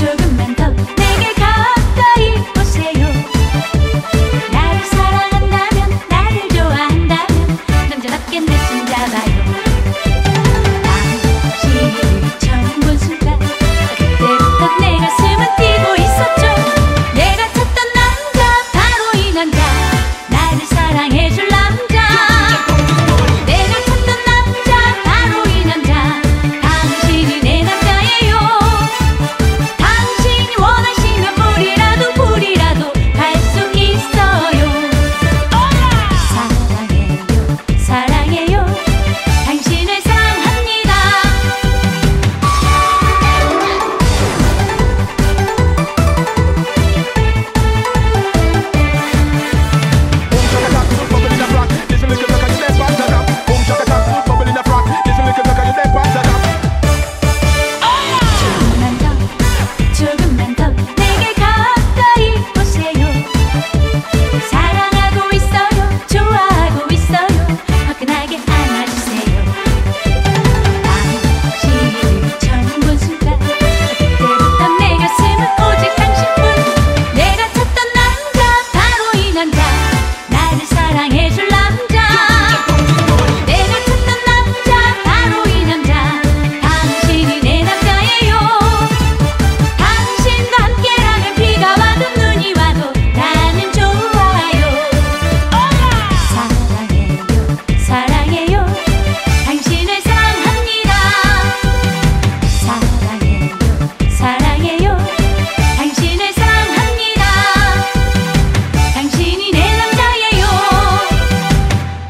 sugar 사랑해줄